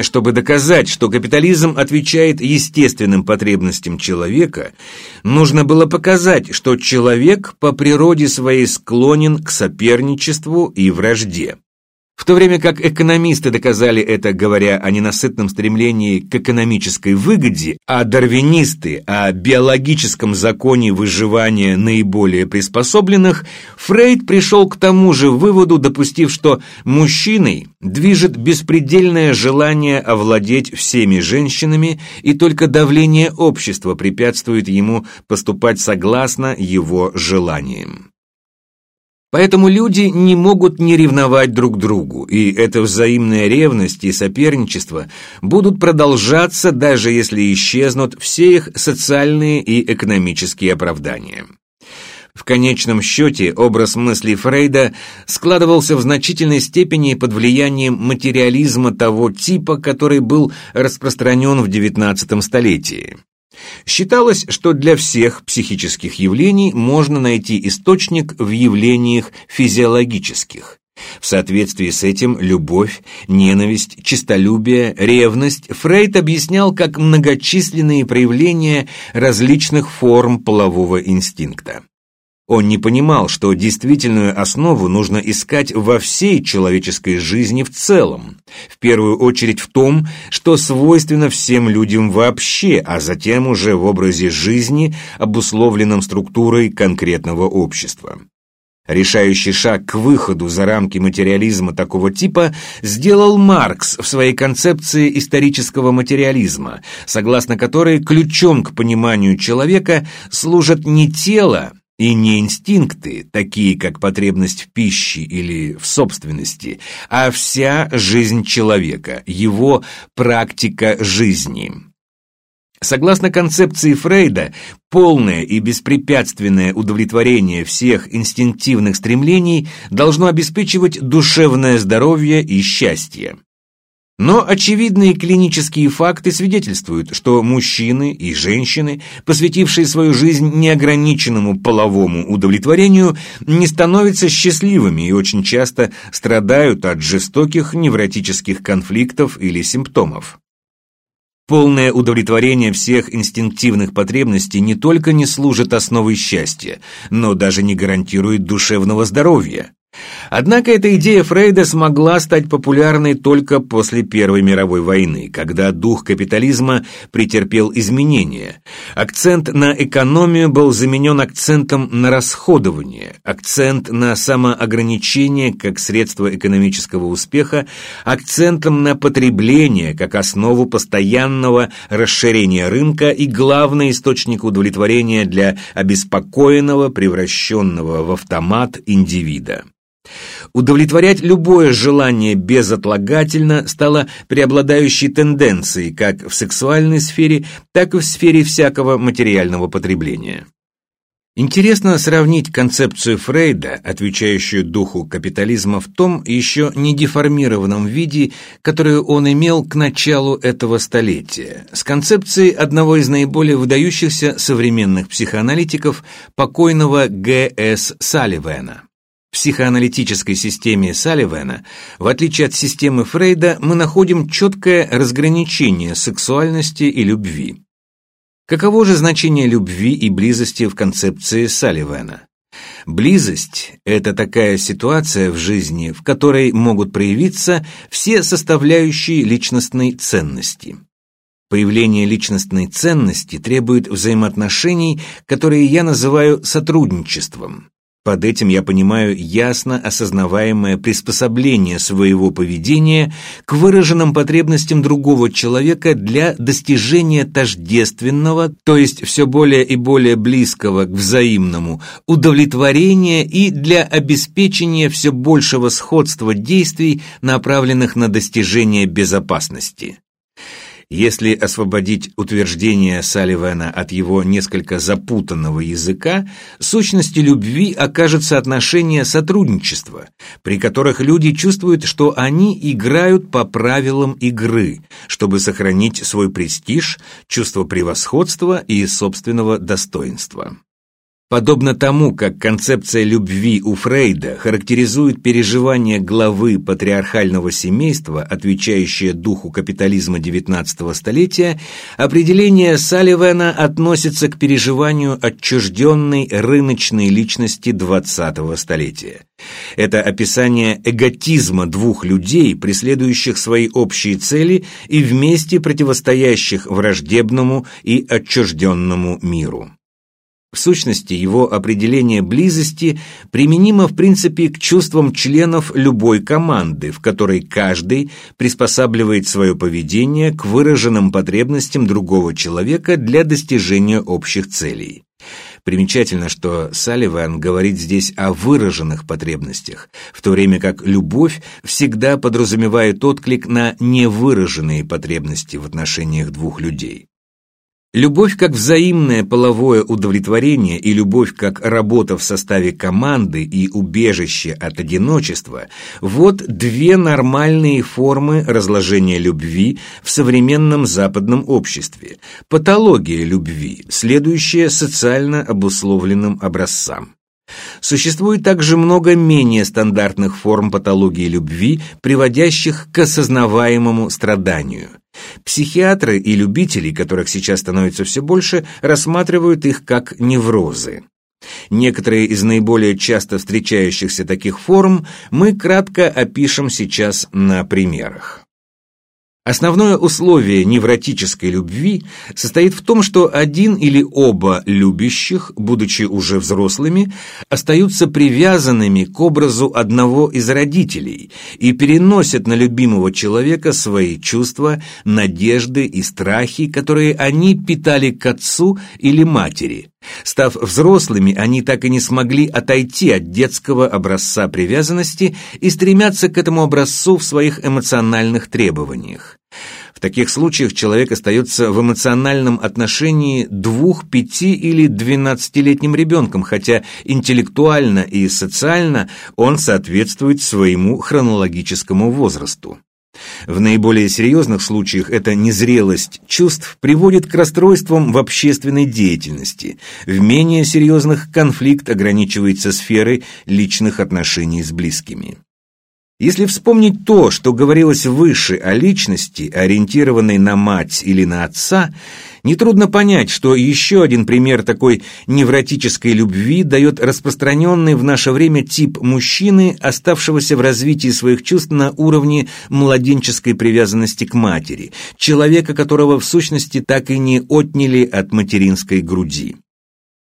Чтобы доказать, что капитализм отвечает естественным потребностям человека, нужно было показать, что человек по природе своей склонен к соперничеству и вражде. В то время как экономисты доказали это, говоря о ненасытном стремлении к экономической выгоде, а дарвинисты о биологическом законе выживания наиболее приспособленных, Фрейд пришел к тому же выводу, допустив, что мужчиной движет беспредельное желание овладеть всеми женщинами, и только давление общества препятствует ему поступать согласно его желаниям. Поэтому люди не могут не ревновать друг другу, и эта взаимная ревность и соперничество будут продолжаться, даже если исчезнут все их социальные и экономические оправдания. В конечном счете образ мыслей Фрейда складывался в значительной степени под влиянием материализма того типа, который был распространен в XIX столетии. Считалось, что для всех психических явлений можно найти источник в явлениях физиологических. В соответствии с этим любовь, ненависть, честолюбие, ревность Фрейд объяснял как многочисленные проявления различных форм полового инстинкта. Он не понимал, что действительную основу нужно искать во всей человеческой жизни в целом, в первую очередь в том, что свойственно всем людям вообще, а затем уже в образе жизни, обусловленном структурой конкретного общества. Решающий шаг к выходу за рамки материализма такого типа сделал Маркс в своей концепции исторического материализма, согласно которой ключом к пониманию человека служат не тело, и не инстинкты, такие как потребность в пище или в собственности, а вся жизнь человека, его практика жизни. Согласно концепции Фрейда, полное и беспрепятственное удовлетворение всех инстинктивных стремлений должно обеспечивать душевное здоровье и счастье. Но очевидные клинические факты свидетельствуют, что мужчины и женщины, посвятившие свою жизнь неограниченному половому удовлетворению, не становятся счастливыми и очень часто страдают от жестоких невротических конфликтов или симптомов. Полное удовлетворение всех инстинктивных потребностей не только не служит основой счастья, но даже не гарантирует душевного здоровья. Однако эта идея Фрейда смогла стать популярной только после Первой мировой войны, когда дух капитализма претерпел изменения. Акцент на экономию был заменен акцентом на расходование, акцент на самоограничение как средство экономического успеха, акцентом на потребление как основу постоянного расширения рынка и главный источник удовлетворения для обеспокоенного, превращенного в автомат индивида. Удовлетворять любое желание безотлагательно стало преобладающей тенденцией как в сексуальной сфере, так и в сфере всякого материального потребления. Интересно сравнить концепцию Фрейда, отвечающую духу капитализма в том еще не деформированном виде, которую он имел к началу этого столетия, с концепцией одного из наиболее выдающихся современных психоаналитиков, покойного Г.С. Салливена. Психоаналитической системе Салливена, в отличие от системы Фрейда, мы находим четкое разграничение сексуальности и любви. Каково же значение любви и близости в концепции Салливена? Близость – это такая ситуация в жизни, в которой могут проявиться все составляющие личностной ценности. Появление личностной ценности требует взаимоотношений, которые я называю сотрудничеством. Под этим я понимаю ясно осознаваемое приспособление своего поведения к выраженным потребностям другого человека для достижения тождественного, то есть все более и более близкого к взаимному, удовлетворения и для обеспечения все большего сходства действий, направленных на достижение безопасности. Если освободить утверждение Салливана от его несколько запутанного языка, сущностью любви окажется отношение сотрудничества, при которых люди чувствуют, что они играют по правилам игры, чтобы сохранить свой престиж, чувство превосходства и собственного достоинства. Подобно тому, как концепция любви у Фрейда характеризует переживание главы патриархального семейства, отвечающее духу капитализма XIX столетия, определение Салливана относится к переживанию отчужденной рыночной личности XX столетия. Это описание эготизма двух людей, преследующих свои общие цели и вместе противостоящих враждебному и отчужденному миру. В сущности, его определение близости применимо в принципе к чувствам членов любой команды, в которой каждый приспосабливает свое поведение к выраженным потребностям другого человека для достижения общих целей. Примечательно, что Салливан говорит здесь о выраженных потребностях, в то время как любовь всегда подразумевает отклик на невыраженные потребности в отношениях двух людей. Любовь как взаимное половое удовлетворение и любовь как работа в составе команды и убежище от одиночества – вот две нормальные формы разложения любви в современном западном обществе. Патология любви, следующая социально обусловленным образцам. Существует также много менее стандартных форм патологии любви, приводящих к осознаваемому страданию. Психиатры и любители, которых сейчас становится все больше, рассматривают их как неврозы. Некоторые из наиболее часто встречающихся таких форм мы кратко опишем сейчас на примерах. Основное условие невротической любви состоит в том, что один или оба любящих, будучи уже взрослыми, остаются привязанными к образу одного из родителей и переносят на любимого человека свои чувства, надежды и страхи, которые они питали к отцу или матери. Став взрослыми, они так и не смогли отойти от детского образца привязанности и стремятся к этому образцу в своих эмоциональных требованиях. В таких случаях человек остается в эмоциональном отношении двух, пяти или двенадцатилетним ребенком, хотя интеллектуально и социально он соответствует своему хронологическому возрасту. В наиболее серьезных случаях эта незрелость чувств приводит к расстройствам в общественной деятельности. В менее серьезных конфликт ограничивается сферой личных отношений с близкими. Если вспомнить то, что говорилось выше о личности, ориентированной на мать или на отца, нетрудно понять, что еще один пример такой невротической любви дает распространенный в наше время тип мужчины, оставшегося в развитии своих чувств на уровне младенческой привязанности к матери, человека, которого в сущности так и не отняли от материнской груди.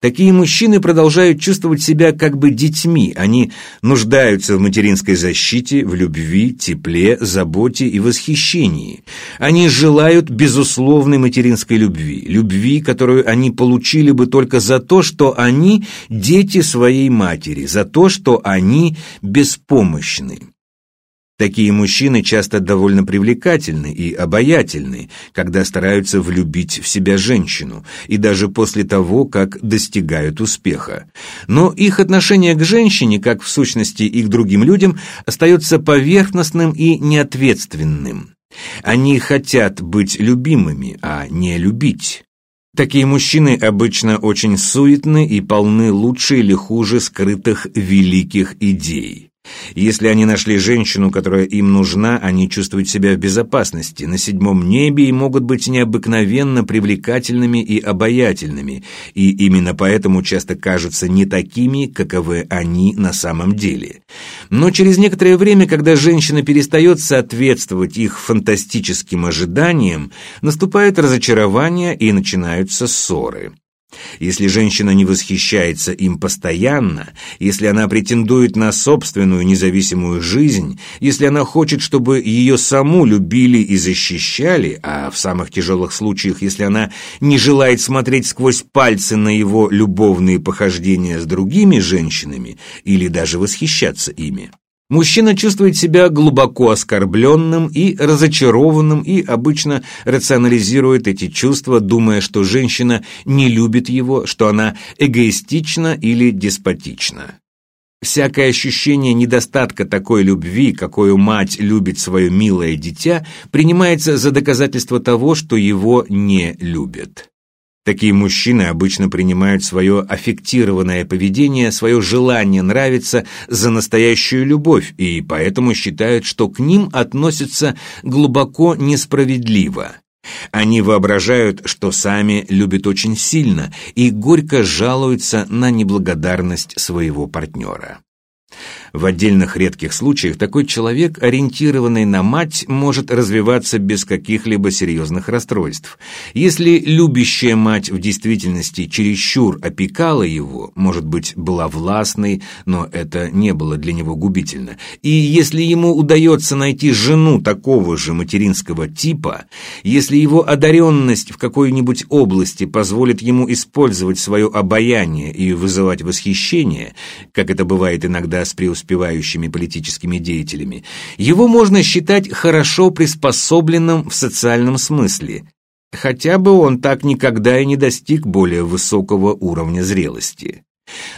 Такие мужчины продолжают чувствовать себя как бы детьми, они нуждаются в материнской защите, в любви, тепле, заботе и восхищении. Они желают безусловной материнской любви, любви, которую они получили бы только за то, что они дети своей матери, за то, что они беспомощны. Такие мужчины часто довольно привлекательны и обаятельны, когда стараются влюбить в себя женщину, и даже после того, как достигают успеха. Но их отношение к женщине, как в сущности и к другим людям, остается поверхностным и неответственным. Они хотят быть любимыми, а не любить. Такие мужчины обычно очень суетны и полны лучше или хуже скрытых великих идей. Если они нашли женщину, которая им нужна, они чувствуют себя в безопасности, на седьмом небе и могут быть необыкновенно привлекательными и обаятельными, и именно поэтому часто кажутся не такими, каковы они на самом деле. Но через некоторое время, когда женщина перестает соответствовать их фантастическим ожиданиям, наступает разочарование и начинаются ссоры. Если женщина не восхищается им постоянно, если она претендует на собственную независимую жизнь, если она хочет, чтобы ее саму любили и защищали, а в самых тяжелых случаях, если она не желает смотреть сквозь пальцы на его любовные похождения с другими женщинами или даже восхищаться ими, Мужчина чувствует себя глубоко оскорбленным и разочарованным и обычно рационализирует эти чувства, думая, что женщина не любит его, что она эгоистична или деспотична. Всякое ощущение недостатка такой любви, какую мать любит свое милое дитя, принимается за доказательство того, что его не любят. Такие мужчины обычно принимают свое аффектированное поведение, свое желание нравиться за настоящую любовь, и поэтому считают, что к ним относятся глубоко несправедливо. Они воображают, что сами любят очень сильно и горько жалуются на неблагодарность своего партнера. В отдельных редких случаях такой человек, ориентированный на мать, может развиваться без каких-либо серьезных расстройств. Если любящая мать в действительности чересчур опекала его, может быть, была властной, но это не было для него губительно, и если ему удается найти жену такого же материнского типа, если его одаренность в какой-нибудь области позволит ему использовать свое обаяние и вызывать восхищение, как это бывает иногда с преуспевающими преуспевающими политическими деятелями, его можно считать хорошо приспособленным в социальном смысле, хотя бы он так никогда и не достиг более высокого уровня зрелости.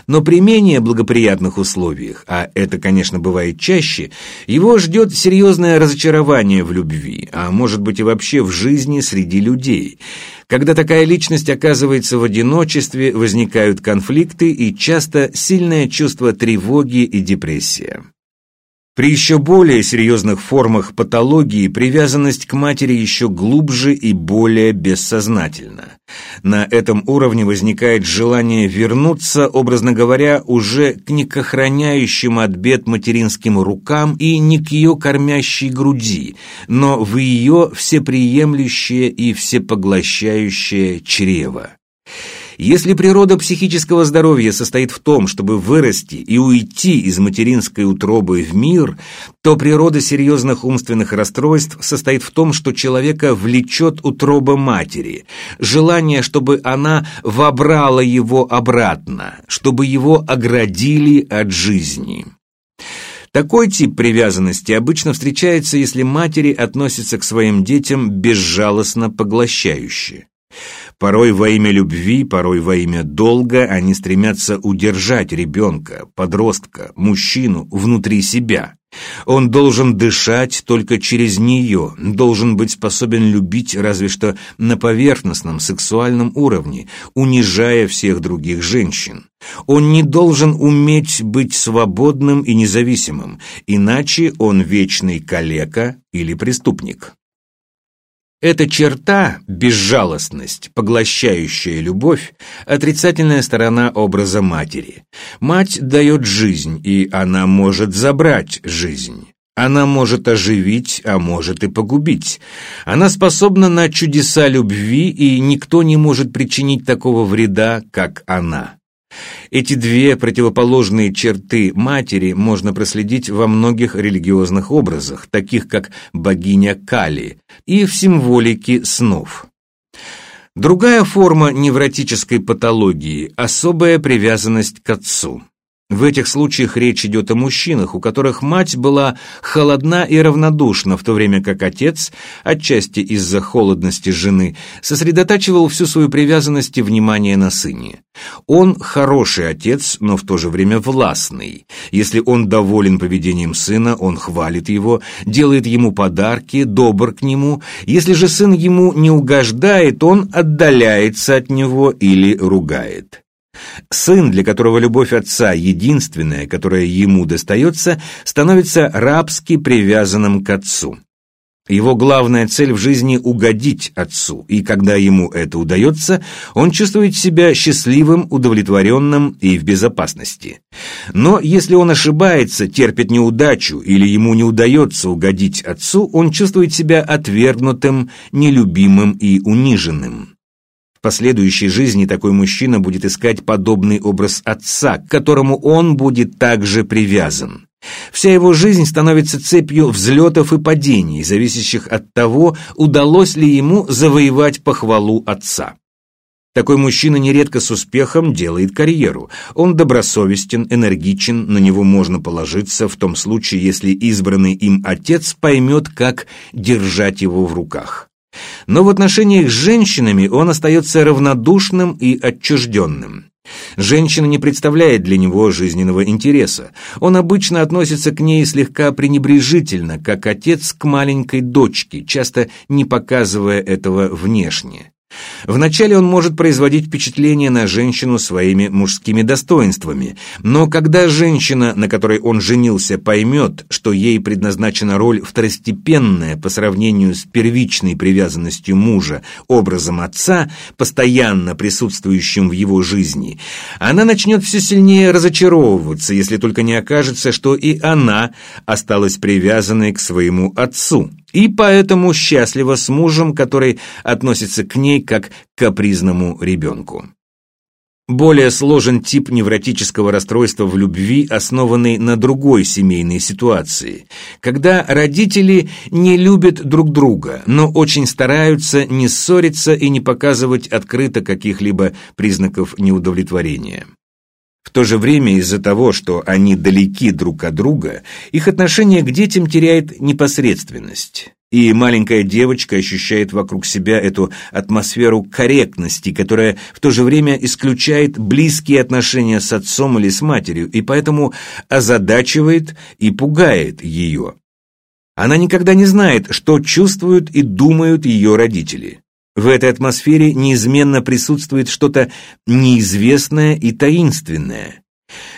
Но при менее благоприятных условиях, а это, конечно, бывает чаще, его ждет серьезное разочарование в любви, а может быть и вообще в жизни среди людей. Когда такая личность оказывается в одиночестве, возникают конфликты и часто сильное чувство тревоги и депрессия. При еще более серьезных формах патологии привязанность к матери еще глубже и более бессознательна. На этом уровне возникает желание вернуться, образно говоря, уже к некохраняющим от бед материнским рукам и не к ее кормящей груди, но в ее всеприемлющее и всепоглощающее чрево. Если природа психического здоровья состоит в том, чтобы вырасти и уйти из материнской утробы в мир, то природа серьезных умственных расстройств состоит в том, что человека влечет утроба матери, желание, чтобы она вобрала его обратно, чтобы его оградили от жизни. Такой тип привязанности обычно встречается, если матери относятся к своим детям безжалостно поглощающе. Порой во имя любви, порой во имя долга они стремятся удержать ребенка, подростка, мужчину внутри себя. Он должен дышать только через нее, должен быть способен любить разве что на поверхностном сексуальном уровне, унижая всех других женщин. Он не должен уметь быть свободным и независимым, иначе он вечный калека или преступник. Эта черта, безжалостность, поглощающая любовь, отрицательная сторона образа матери. Мать дает жизнь, и она может забрать жизнь. Она может оживить, а может и погубить. Она способна на чудеса любви, и никто не может причинить такого вреда, как она. Эти две противоположные черты матери можно проследить во многих религиозных образах, таких как богиня Кали, и в символике снов. Другая форма невротической патологии – особая привязанность к отцу. В этих случаях речь идет о мужчинах, у которых мать была холодна и равнодушна, в то время как отец, отчасти из-за холодности жены, сосредотачивал всю свою привязанность и внимание на сыне. Он хороший отец, но в то же время властный. Если он доволен поведением сына, он хвалит его, делает ему подарки, добр к нему. Если же сын ему не угождает, он отдаляется от него или ругает. Сын, для которого любовь отца единственная, которая ему достается, становится рабски привязанным к отцу. Его главная цель в жизни – угодить отцу, и когда ему это удается, он чувствует себя счастливым, удовлетворенным и в безопасности. Но если он ошибается, терпит неудачу или ему не удается угодить отцу, он чувствует себя отвергнутым, нелюбимым и униженным последующей жизни такой мужчина будет искать подобный образ отца, к которому он будет также привязан. Вся его жизнь становится цепью взлетов и падений, зависящих от того, удалось ли ему завоевать похвалу отца. Такой мужчина нередко с успехом делает карьеру. Он добросовестен, энергичен, на него можно положиться в том случае, если избранный им отец поймет, как держать его в руках. Но в отношениях с женщинами он остается равнодушным и отчужденным. Женщина не представляет для него жизненного интереса. Он обычно относится к ней слегка пренебрежительно, как отец к маленькой дочке, часто не показывая этого внешне. Вначале он может производить впечатление на женщину своими мужскими достоинствами, но когда женщина, на которой он женился, поймет, что ей предназначена роль второстепенная по сравнению с первичной привязанностью мужа, образом отца, постоянно присутствующим в его жизни, она начнет все сильнее разочаровываться, если только не окажется, что и она осталась привязанной к своему отцу и поэтому счастлива с мужем, который относится к ней как к капризному ребенку. Более сложен тип невротического расстройства в любви, основанный на другой семейной ситуации, когда родители не любят друг друга, но очень стараются не ссориться и не показывать открыто каких-либо признаков неудовлетворения. В то же время из-за того, что они далеки друг от друга, их отношение к детям теряет непосредственность. И маленькая девочка ощущает вокруг себя эту атмосферу корректности, которая в то же время исключает близкие отношения с отцом или с матерью, и поэтому озадачивает и пугает ее. Она никогда не знает, что чувствуют и думают ее родители. В этой атмосфере неизменно присутствует что-то неизвестное и таинственное.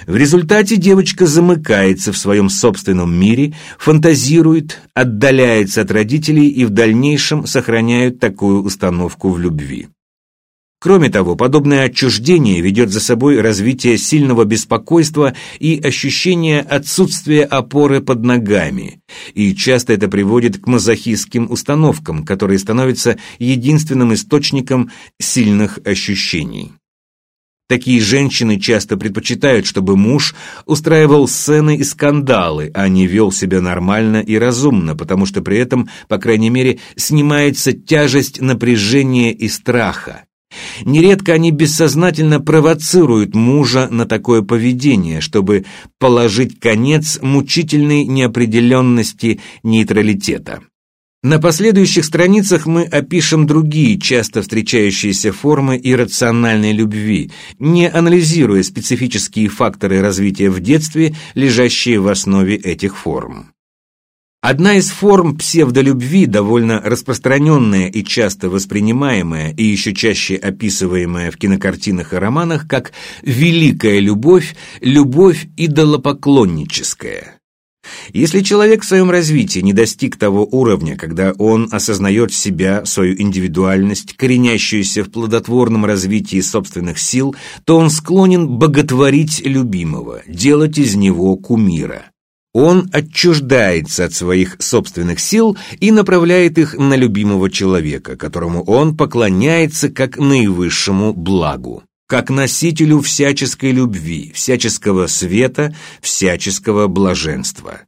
В результате девочка замыкается в своем собственном мире, фантазирует, отдаляется от родителей и в дальнейшем сохраняет такую установку в любви. Кроме того, подобное отчуждение ведет за собой развитие сильного беспокойства и ощущение отсутствия опоры под ногами, и часто это приводит к мазохистским установкам, которые становятся единственным источником сильных ощущений. Такие женщины часто предпочитают, чтобы муж устраивал сцены и скандалы, а не вел себя нормально и разумно, потому что при этом, по крайней мере, снимается тяжесть напряжения и страха. Нередко они бессознательно провоцируют мужа на такое поведение, чтобы положить конец мучительной неопределенности нейтралитета. На последующих страницах мы опишем другие часто встречающиеся формы иррациональной любви, не анализируя специфические факторы развития в детстве, лежащие в основе этих форм. Одна из форм псевдолюбви, довольно распространенная и часто воспринимаемая и еще чаще описываемая в кинокартинах и романах как «великая любовь», «любовь идолопоклонническая». Если человек в своем развитии не достиг того уровня, когда он осознает себя, свою индивидуальность, коренящуюся в плодотворном развитии собственных сил, то он склонен боготворить любимого, делать из него кумира. Он отчуждается от своих собственных сил и направляет их на любимого человека, которому он поклоняется как наивысшему благу как носителю всяческой любви, всяческого света, всяческого блаженства.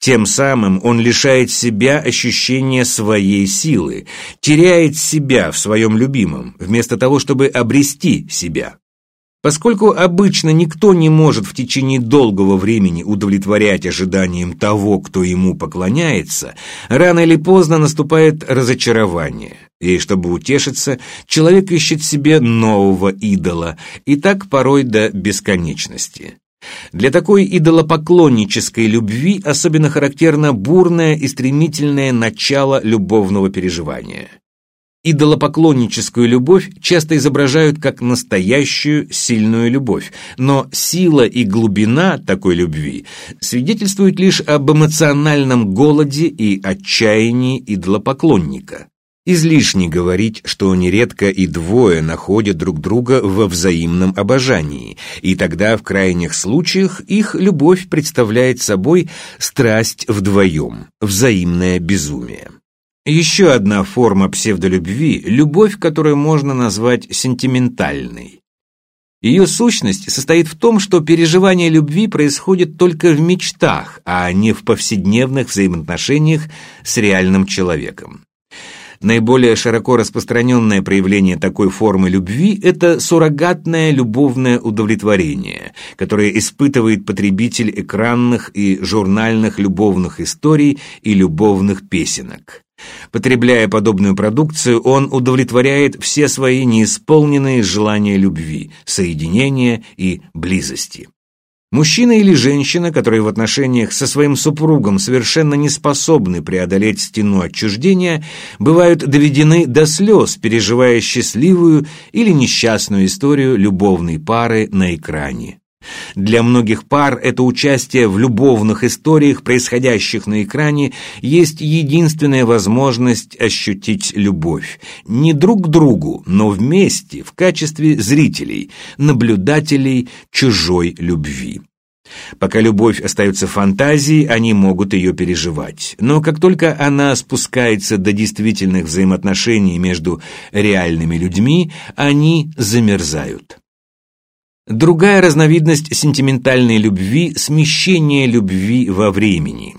Тем самым он лишает себя ощущения своей силы, теряет себя в своем любимом, вместо того, чтобы обрести себя. Поскольку обычно никто не может в течение долгого времени удовлетворять ожиданиям того, кто ему поклоняется, рано или поздно наступает разочарование. И чтобы утешиться, человек ищет себе нового идола, и так порой до бесконечности. Для такой идолопоклоннической любви особенно характерно бурное и стремительное начало любовного переживания. Идолопоклонническую любовь часто изображают как настоящую сильную любовь, но сила и глубина такой любви свидетельствуют лишь об эмоциональном голоде и отчаянии идолопоклонника. Излишне говорить, что нередко и двое находят друг друга во взаимном обожании, и тогда в крайних случаях их любовь представляет собой страсть вдвоем, взаимное безумие. Еще одна форма псевдолюбви – любовь, которую можно назвать сентиментальной. Ее сущность состоит в том, что переживание любви происходит только в мечтах, а не в повседневных взаимоотношениях с реальным человеком. Наиболее широко распространенное проявление такой формы любви – это суррогатное любовное удовлетворение, которое испытывает потребитель экранных и журнальных любовных историй и любовных песенок. Потребляя подобную продукцию, он удовлетворяет все свои неисполненные желания любви, соединения и близости. Мужчина или женщина, которые в отношениях со своим супругом совершенно не способны преодолеть стену отчуждения, бывают доведены до слез, переживая счастливую или несчастную историю любовной пары на экране. Для многих пар это участие в любовных историях, происходящих на экране, есть единственная возможность ощутить любовь. Не друг к другу, но вместе, в качестве зрителей, наблюдателей чужой любви. Пока любовь остается фантазией, они могут ее переживать. Но как только она спускается до действительных взаимоотношений между реальными людьми, они замерзают. Другая разновидность сентиментальной любви – смещение любви во времени.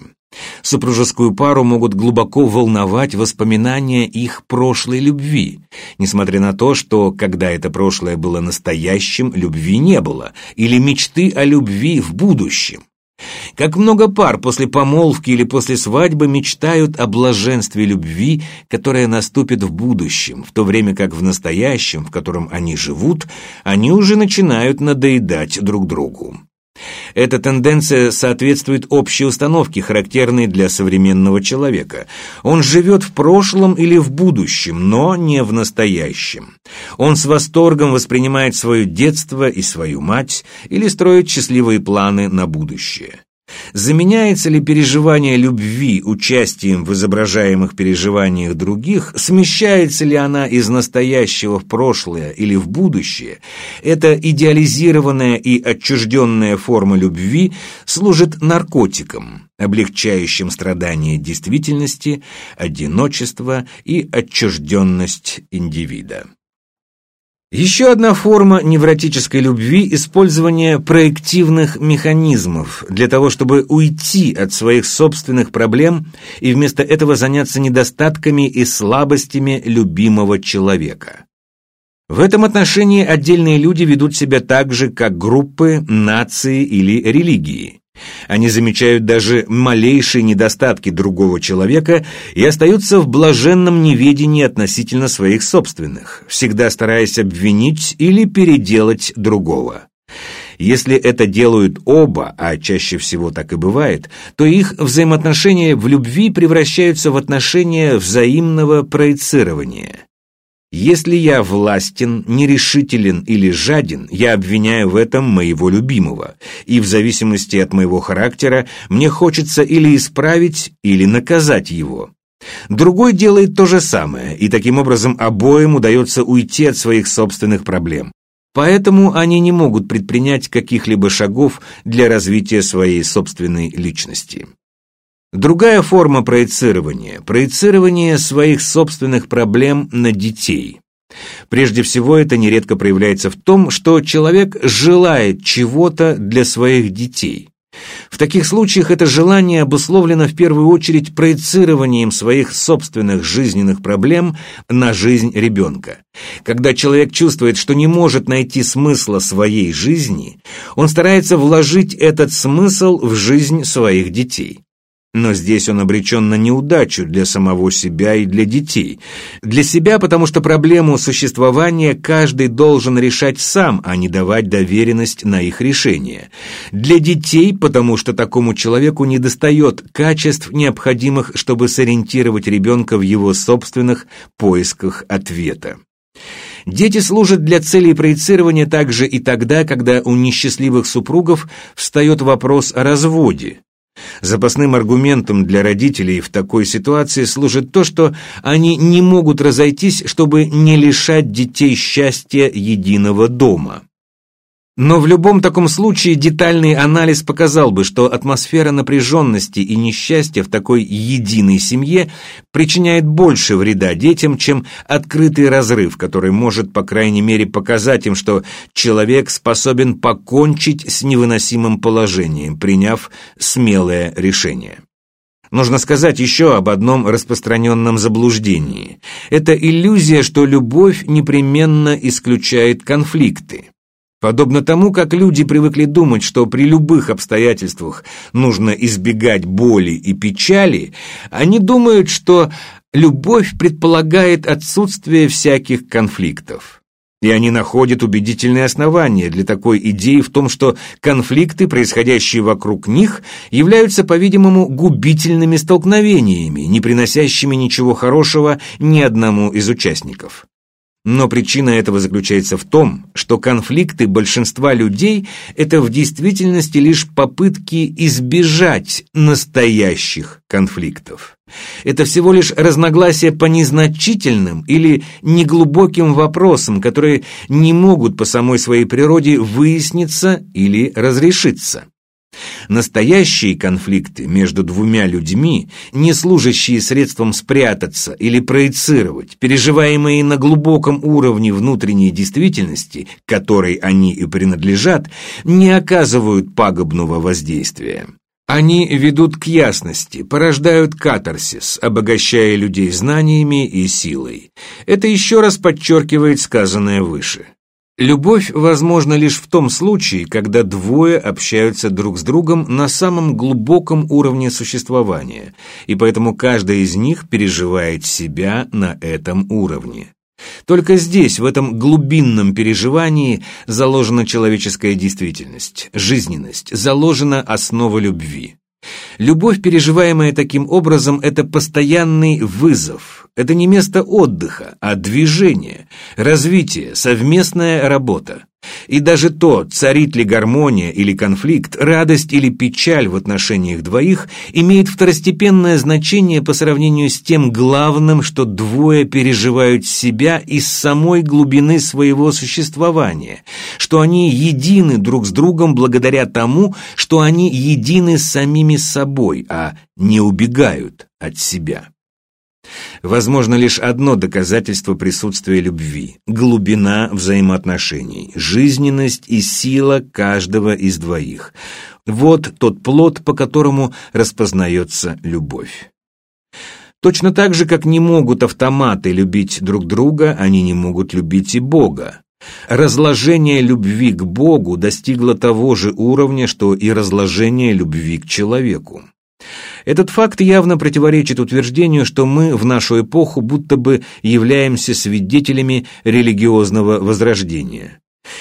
Супружескую пару могут глубоко волновать воспоминания их прошлой любви, несмотря на то, что, когда это прошлое было настоящим, любви не было, или мечты о любви в будущем. Как много пар после помолвки или после свадьбы мечтают о блаженстве любви, которое наступит в будущем, в то время как в настоящем, в котором они живут, они уже начинают надоедать друг другу. Эта тенденция соответствует общей установке, характерной для современного человека. Он живет в прошлом или в будущем, но не в настоящем. Он с восторгом воспринимает свое детство и свою мать или строит счастливые планы на будущее. Заменяется ли переживание любви участием в изображаемых переживаниях других, смещается ли она из настоящего в прошлое или в будущее, эта идеализированная и отчужденная форма любви служит наркотиком, облегчающим страдания действительности, одиночество и отчужденность индивида. Еще одна форма невротической любви – использование проективных механизмов для того, чтобы уйти от своих собственных проблем и вместо этого заняться недостатками и слабостями любимого человека. В этом отношении отдельные люди ведут себя так же, как группы, нации или религии. Они замечают даже малейшие недостатки другого человека и остаются в блаженном неведении относительно своих собственных, всегда стараясь обвинить или переделать другого. Если это делают оба, а чаще всего так и бывает, то их взаимоотношения в любви превращаются в отношения взаимного проецирования. Если я властен, нерешителен или жаден, я обвиняю в этом моего любимого, и в зависимости от моего характера мне хочется или исправить, или наказать его. Другой делает то же самое, и таким образом обоим удается уйти от своих собственных проблем. Поэтому они не могут предпринять каких-либо шагов для развития своей собственной личности. Другая форма проецирования – проецирование своих собственных проблем на детей. Прежде всего, это нередко проявляется в том, что человек желает чего-то для своих детей. В таких случаях это желание обусловлено в первую очередь проецированием своих собственных жизненных проблем на жизнь ребенка. Когда человек чувствует, что не может найти смысла своей жизни, он старается вложить этот смысл в жизнь своих детей. Но здесь он обречен на неудачу для самого себя и для детей. Для себя, потому что проблему существования каждый должен решать сам, а не давать доверенность на их решение. Для детей, потому что такому человеку недостает качеств, необходимых, чтобы сориентировать ребенка в его собственных поисках ответа. Дети служат для целей проецирования также и тогда, когда у несчастливых супругов встает вопрос о разводе. Запасным аргументом для родителей в такой ситуации служит то, что они не могут разойтись, чтобы не лишать детей счастья единого дома. Но в любом таком случае детальный анализ показал бы, что атмосфера напряженности и несчастья в такой единой семье причиняет больше вреда детям, чем открытый разрыв, который может, по крайней мере, показать им, что человек способен покончить с невыносимым положением, приняв смелое решение. Нужно сказать еще об одном распространенном заблуждении. Это иллюзия, что любовь непременно исключает конфликты. Подобно тому, как люди привыкли думать, что при любых обстоятельствах нужно избегать боли и печали, они думают, что любовь предполагает отсутствие всяких конфликтов. И они находят убедительные основания для такой идеи в том, что конфликты, происходящие вокруг них, являются, по-видимому, губительными столкновениями, не приносящими ничего хорошего ни одному из участников. Но причина этого заключается в том, что конфликты большинства людей – это в действительности лишь попытки избежать настоящих конфликтов. Это всего лишь разногласия по незначительным или неглубоким вопросам, которые не могут по самой своей природе выясниться или разрешиться. Настоящие конфликты между двумя людьми, не служащие средством спрятаться или проецировать, переживаемые на глубоком уровне внутренней действительности, которой они и принадлежат, не оказывают пагубного воздействия. Они ведут к ясности, порождают катарсис, обогащая людей знаниями и силой. Это еще раз подчеркивает сказанное выше. Любовь возможна лишь в том случае, когда двое общаются друг с другом на самом глубоком уровне существования, и поэтому каждый из них переживает себя на этом уровне. Только здесь, в этом глубинном переживании, заложена человеческая действительность, жизненность, заложена основа любви. Любовь, переживаемая таким образом, это постоянный вызов. Это не место отдыха, а движение, развитие, совместная работа. И даже то, царит ли гармония или конфликт, радость или печаль в отношениях двоих, имеет второстепенное значение по сравнению с тем главным, что двое переживают себя из самой глубины своего существования, что они едины друг с другом благодаря тому, что они едины с самими собой, а не убегают от себя. Возможно лишь одно доказательство присутствия любви – глубина взаимоотношений, жизненность и сила каждого из двоих. Вот тот плод, по которому распознается любовь. Точно так же, как не могут автоматы любить друг друга, они не могут любить и Бога. Разложение любви к Богу достигло того же уровня, что и разложение любви к человеку. Этот факт явно противоречит утверждению, что мы в нашу эпоху будто бы являемся свидетелями религиозного возрождения.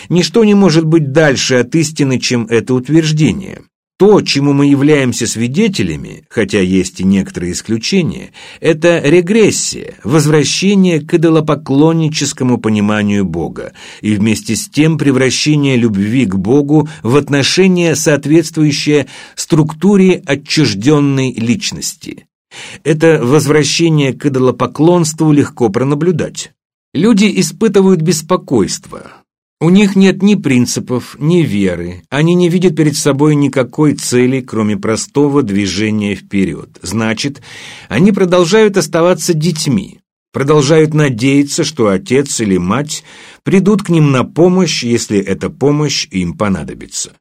Ничто не может быть дальше от истины, чем это утверждение. То, чему мы являемся свидетелями, хотя есть и некоторые исключения, это регрессия, возвращение к идолопоклонническому пониманию Бога и вместе с тем превращение любви к Богу в отношение, соответствующее структуре отчужденной личности. Это возвращение к идолопоклонству легко пронаблюдать. Люди испытывают беспокойство, у них нет ни принципов, ни веры, они не видят перед собой никакой цели, кроме простого движения вперед. Значит, они продолжают оставаться детьми, продолжают надеяться, что отец или мать придут к ним на помощь, если эта помощь им понадобится.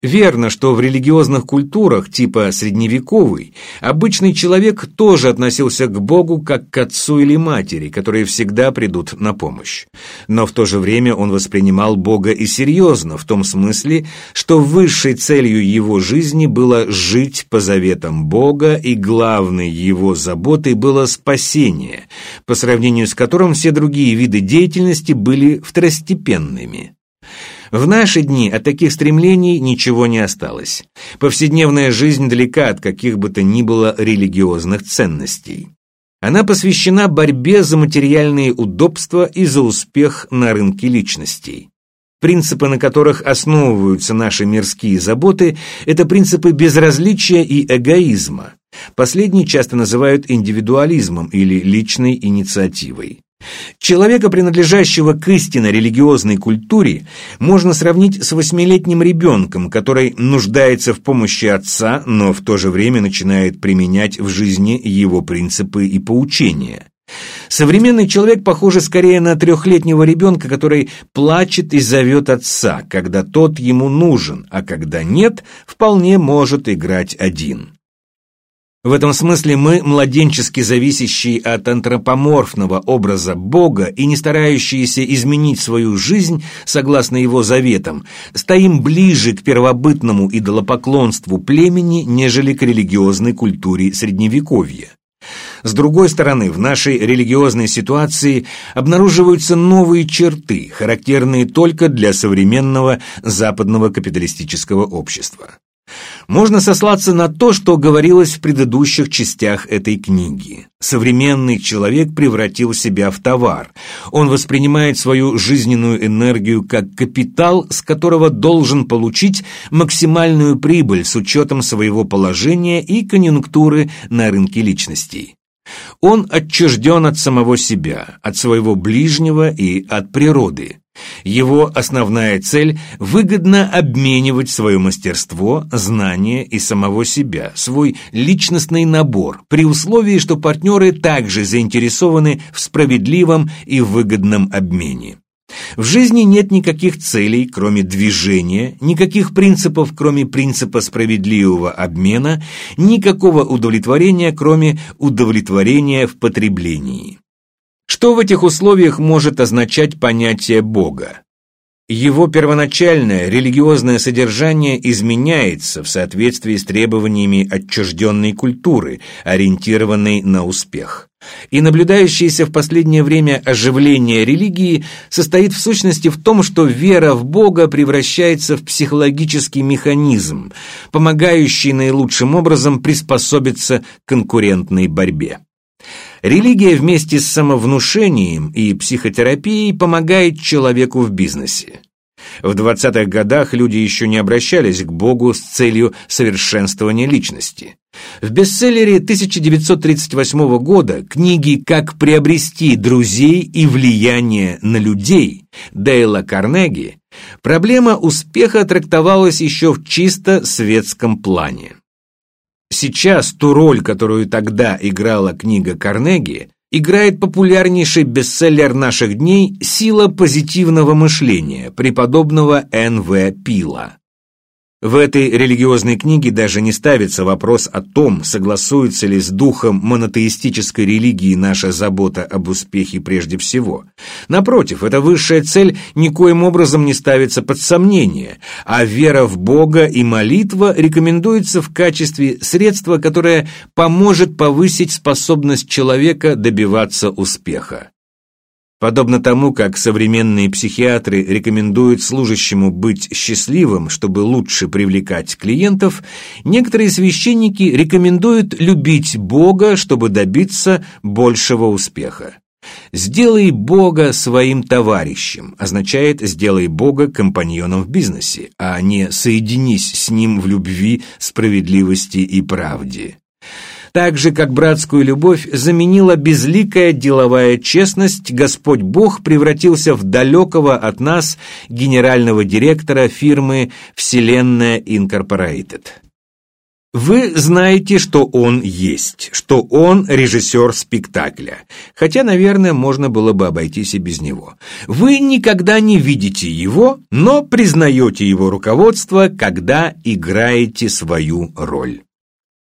Верно, что в религиозных культурах типа средневековой обычный человек тоже относился к Богу как к отцу или матери, которые всегда придут на помощь. Но в то же время он воспринимал Бога и серьезно, в том смысле, что высшей целью его жизни было жить по заветам Бога, и главной его заботой было спасение, по сравнению с которым все другие виды деятельности были второстепенными. В наши дни от таких стремлений ничего не осталось. Повседневная жизнь далека от каких бы то ни было религиозных ценностей. Она посвящена борьбе за материальные удобства и за успех на рынке личностей. Принципы, на которых основываются наши мирские заботы, это принципы безразличия и эгоизма. Последний часто называют индивидуализмом или личной инициативой. Человека, принадлежащего к истинно религиозной культуре, можно сравнить с восьмилетним ребенком, который нуждается в помощи отца, но в то же время начинает применять в жизни его принципы и поучения. Современный человек похож скорее на трехлетнего ребенка, который плачет и зовет отца, когда тот ему нужен, а когда нет, вполне может играть один. В этом смысле мы, младенчески зависящие от антропоморфного образа Бога и не старающиеся изменить свою жизнь согласно его заветам, стоим ближе к первобытному идолопоклонству племени, нежели к религиозной культуре Средневековья. С другой стороны, в нашей религиозной ситуации обнаруживаются новые черты, характерные только для современного западного капиталистического общества. Можно сослаться на то, что говорилось в предыдущих частях этой книги. Современный человек превратил себя в товар. Он воспринимает свою жизненную энергию как капитал, с которого должен получить максимальную прибыль с учетом своего положения и конъюнктуры на рынке личностей. Он отчужден от самого себя, от своего ближнего и от природы. Его основная цель – выгодно обменивать свое мастерство, знания и самого себя, свой личностный набор, при условии, что партнеры также заинтересованы в справедливом и выгодном обмене. В жизни нет никаких целей, кроме движения, никаких принципов, кроме принципа справедливого обмена, никакого удовлетворения, кроме удовлетворения в потреблении. Что в этих условиях может означать понятие Бога? Его первоначальное религиозное содержание изменяется в соответствии с требованиями отчужденной культуры, ориентированной на успех. И наблюдающееся в последнее время оживление религии состоит в сущности в том, что вера в Бога превращается в психологический механизм, помогающий наилучшим образом приспособиться к конкурентной борьбе. Религия вместе с самовнушением и психотерапией помогает человеку в бизнесе. В 20-х годах люди еще не обращались к Богу с целью совершенствования личности. В бестселлере 1938 года книги «Как приобрести друзей и влияние на людей» Дейла Карнеги проблема успеха трактовалась еще в чисто светском плане. Сейчас ту роль, которую тогда играла книга Карнеги, играет популярнейший бестселлер наших дней «Сила позитивного мышления» преподобного Н.В. Пила. В этой религиозной книге даже не ставится вопрос о том, согласуется ли с духом монотеистической религии наша забота об успехе прежде всего. Напротив, эта высшая цель никоим образом не ставится под сомнение, а вера в Бога и молитва рекомендуется в качестве средства, которое поможет повысить способность человека добиваться успеха. Подобно тому, как современные психиатры рекомендуют служащему быть счастливым, чтобы лучше привлекать клиентов, некоторые священники рекомендуют любить Бога, чтобы добиться большего успеха. «Сделай Бога своим товарищем» означает «сделай Бога компаньоном в бизнесе», а не «соединись с ним в любви, справедливости и правде» так же, как братскую любовь заменила безликая деловая честность, Господь Бог превратился в далекого от нас генерального директора фирмы «Вселенная Инкорпорейтед». Вы знаете, что он есть, что он режиссер спектакля, хотя, наверное, можно было бы обойтись и без него. Вы никогда не видите его, но признаете его руководство, когда играете свою роль.